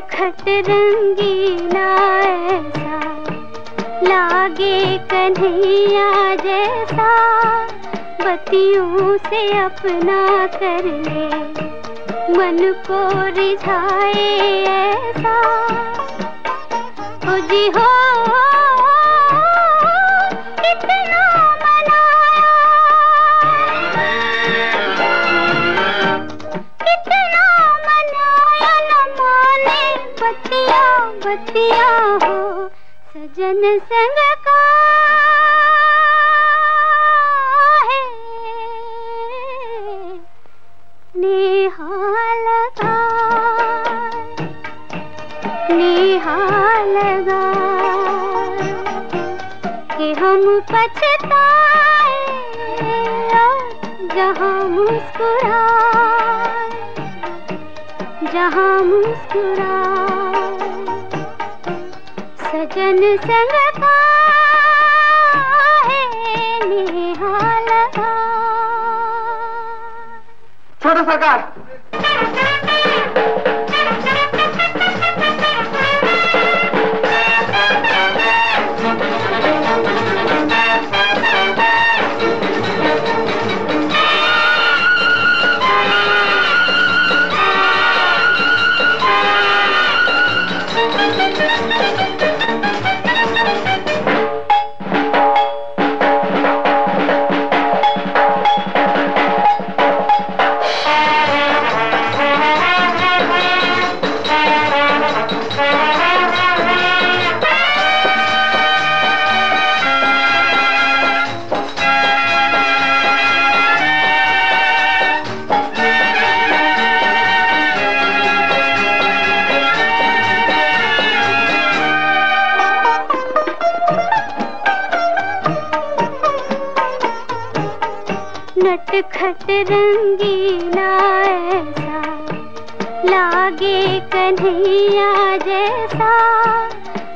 खट रंगीला ऐसा लागे कन्हैया जैसा बतियों से अपना कर ले मन को रिझाए बतिया बतिया हो, सजन संग का है निहाल निहाल कि हम पछताए जहाँ मुस्कुराए जहाँ मुस्कुराए। सजन संग निहाल छोटा सरकार नटखट रंगीला ऐसा, लागे कन्हैया जैसा,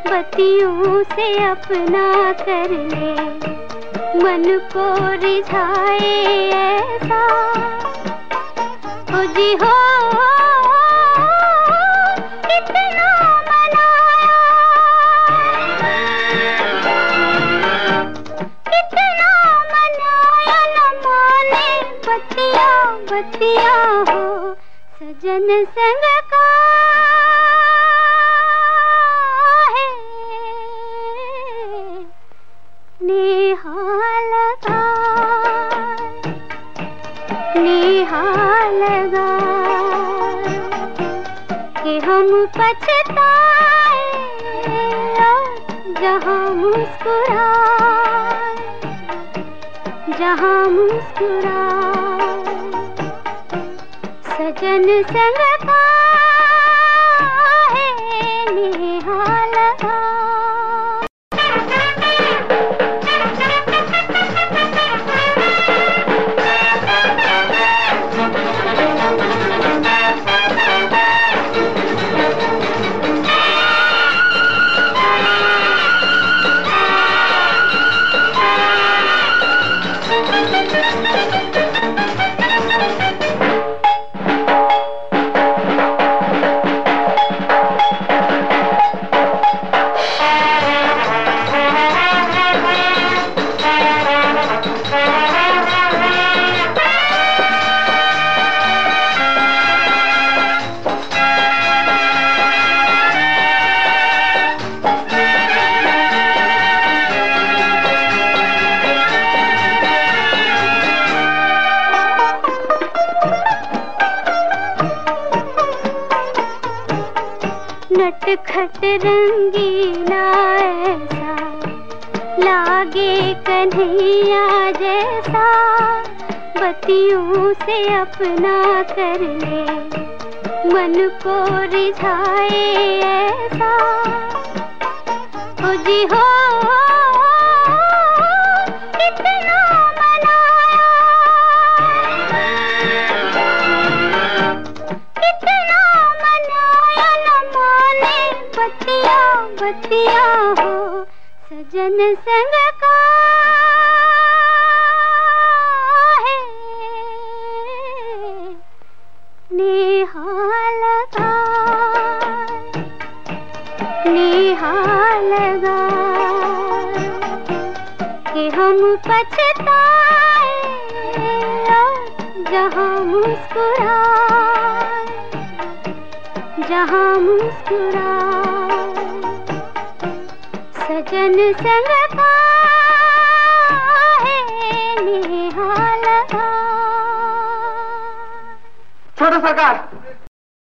बतियों से अपना कर ले, मन को रिझाए ऐसा। हो जी हो बतिया बतिया हो सजन संग का है। का हम पछताए जहाँ मुस्कुराए। जहाँ मुस्कुरा सजन संग नटखट रंगीला ऐसा, लागे कन्हैया जैसा, बतियों से अपना कर ले, मन को रिझाए ऐसा। हो जी हो बतिया हो सजन संग का है निहाल लगा कि हम पछताए जहाँ मुस्कुराए जहाँ सजन संग छोटा सरकार